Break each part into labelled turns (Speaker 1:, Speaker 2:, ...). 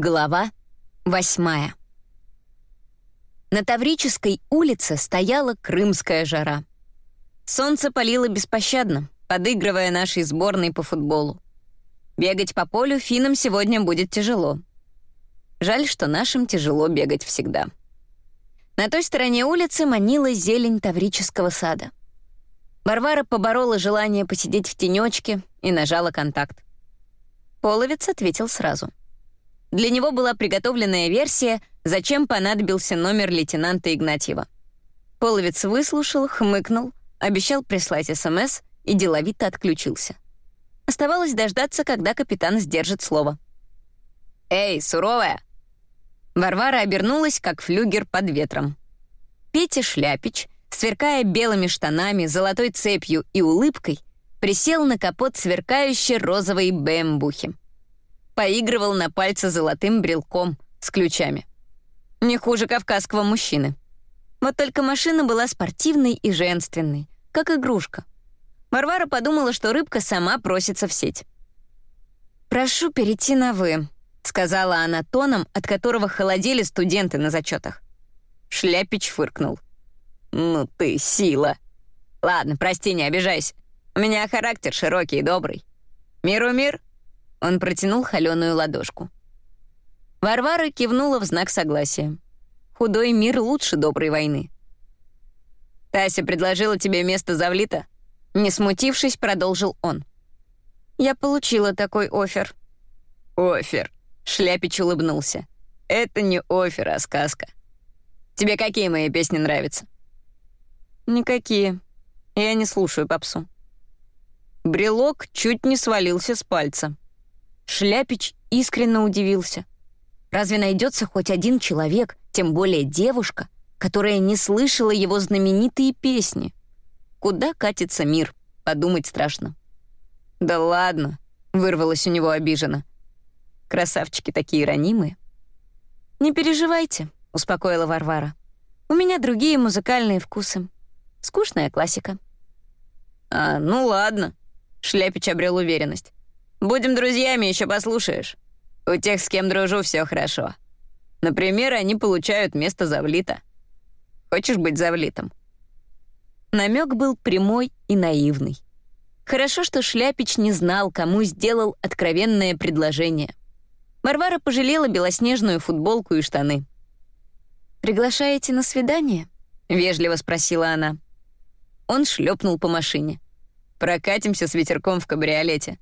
Speaker 1: Глава восьмая. На Таврической улице стояла крымская жара. Солнце палило беспощадно, подыгрывая нашей сборной по футболу. Бегать по полю финам сегодня будет тяжело. Жаль, что нашим тяжело бегать всегда. На той стороне улицы манила зелень Таврического сада. Варвара поборола желание посидеть в тенечке и нажала контакт. Половец ответил сразу — для него была приготовленная версия, зачем понадобился номер лейтенанта Игнатьева. Половец выслушал, хмыкнул, обещал прислать СМС и деловито отключился. Оставалось дождаться, когда капитан сдержит слово. «Эй, суровая!» Варвара обернулась, как флюгер под ветром. Петя Шляпич, сверкая белыми штанами, золотой цепью и улыбкой, присел на капот сверкающей розовой бэмбухи поигрывал на пальце золотым брелком с ключами. Не хуже кавказского мужчины. Вот только машина была спортивной и женственной, как игрушка. Варвара подумала, что рыбка сама просится в сеть. «Прошу перейти на «вы», — сказала она тоном, от которого холодели студенты на зачетах. Шляпич фыркнул. «Ну ты сила. Ладно, прости, не обижайся. У меня характер широкий и добрый. Миру мир, он протянул холеную ладошку. Варвара кивнула в знак согласия. Худой мир лучше доброй войны. «Тася предложила тебе место завлита?» Не смутившись, продолжил он. «Я получила такой офер». «Офер», — Шляпич улыбнулся. «Это не офер, а сказка. Тебе какие мои песни нравятся?» «Никакие. Я не слушаю попсу». Брелок чуть не свалился с пальца. Шляпич искренне удивился. Разве найдется хоть один человек, тем более девушка, которая не слышала его знаменитые песни? Куда катится мир? Подумать страшно. «Да ладно», — вырвалось у него обиженно. «Красавчики такие ранимые». «Не переживайте», — успокоила Варвара. «У меня другие музыкальные вкусы. Скучная классика». «А, ну ладно», — Шляпич обрел уверенность. Будем друзьями, еще послушаешь. У тех, с кем дружу, все хорошо. Например, они получают место завлита. Хочешь быть завлитом?» Намек был прямой и наивный. Хорошо, что Шляпич не знал, кому сделал откровенное предложение. Варвара пожалела белоснежную футболку и штаны. «Приглашаете на свидание?» — вежливо спросила она. Он шлепнул по машине. «Прокатимся с ветерком в кабриолете.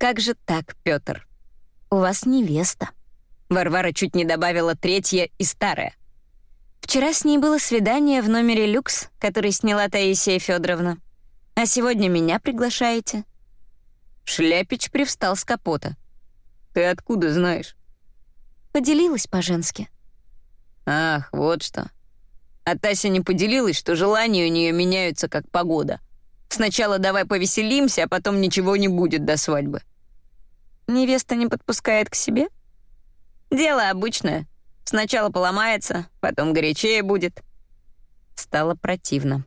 Speaker 1: Как же так, Пётр? У вас невеста. Варвара чуть не добавила третья и старая. Вчера с ней было свидание в номере «Люкс», который сняла Таисия Федоровна. А сегодня меня приглашаете?» Шляпич привстал с капота. «Ты откуда знаешь?» Поделилась по-женски. «Ах, вот что. А Тася не поделилась, что желания у нее меняются как погода. Сначала давай повеселимся, а потом ничего не будет до свадьбы. Невеста не подпускает к себе? Дело обычное. Сначала поломается, потом горячее будет. Стало противно.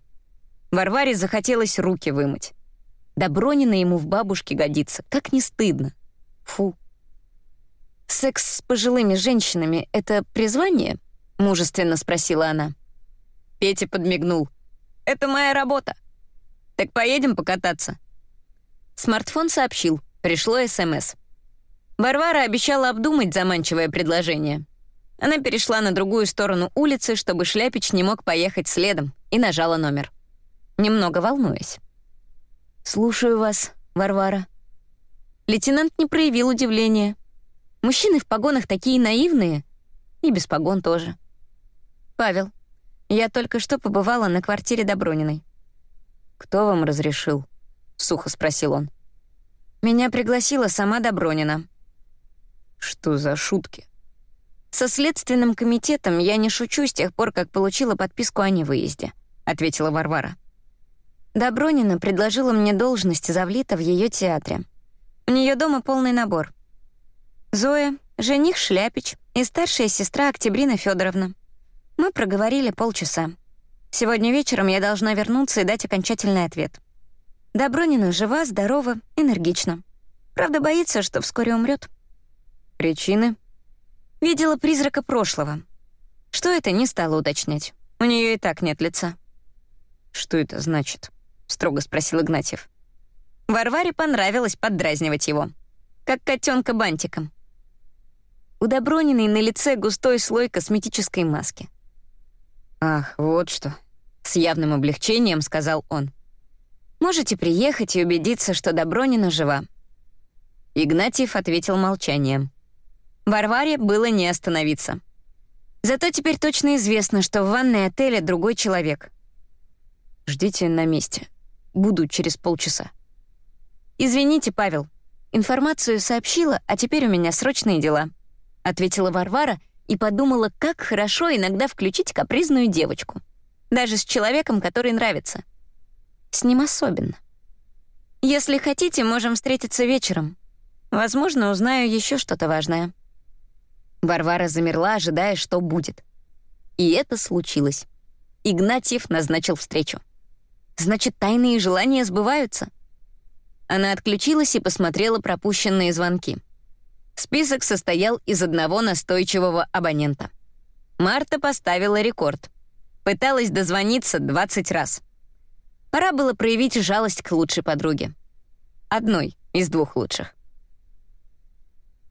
Speaker 1: Варваре захотелось руки вымыть. Добронина ему в бабушке годится. Как не стыдно. Фу. «Секс с пожилыми женщинами — это призвание?» — мужественно спросила она. Петя подмигнул. «Это моя работа. Так поедем покататься?» Смартфон сообщил. Пришло СМС. Варвара обещала обдумать заманчивое предложение. Она перешла на другую сторону улицы, чтобы Шляпич не мог поехать следом, и нажала номер. Немного волнуясь. «Слушаю вас, Варвара». Лейтенант не проявил удивления. Мужчины в погонах такие наивные, и без погон тоже. «Павел, я только что побывала на квартире Доброниной». «Кто вам разрешил?» — сухо спросил он. «Меня пригласила сама Добронина», что за шутки? Со следственным комитетом я не шучу с тех пор, как получила подписку о невыезде, ответила Варвара. Добронина предложила мне должность завлита в ее театре. У нее дома полный набор. Зоя, жених Шляпич и старшая сестра Октябрина Федоровна. Мы проговорили полчаса. Сегодня вечером я должна вернуться и дать окончательный ответ. Добронина жива, здорова, энергична. Правда, боится, что вскоре умрет. Причины? Видела призрака прошлого. Что это, не стала уточнять. У нее и так нет лица.
Speaker 2: «Что это значит?» — строго спросил Игнатьев.
Speaker 1: Варваре понравилось поддразнивать его. Как котенка бантиком. У Доброниной на лице густой слой косметической маски.
Speaker 2: «Ах, вот что!» — с явным облегчением сказал он.
Speaker 1: «Можете приехать и убедиться, что Добронина жива». Игнатьев ответил молчанием. Варваре было не остановиться. Зато теперь точно известно, что в ванной отеля другой человек.
Speaker 2: «Ждите на месте. Буду через полчаса».
Speaker 1: «Извините, Павел. Информацию сообщила, а теперь у меня срочные дела», — ответила Варвара и подумала, как хорошо иногда включить капризную девочку. Даже с человеком, который нравится. С ним особенно. «Если хотите, можем встретиться вечером. Возможно, узнаю еще что-то важное». Варвара замерла, ожидая, что будет. И это случилось. Игнатьев назначил встречу. Значит, тайные желания сбываются. Она отключилась и посмотрела пропущенные звонки. Список состоял из одного настойчивого абонента. Марта поставила рекорд. Пыталась дозвониться 20 раз. Пора было проявить жалость к лучшей подруге. Одной из двух лучших.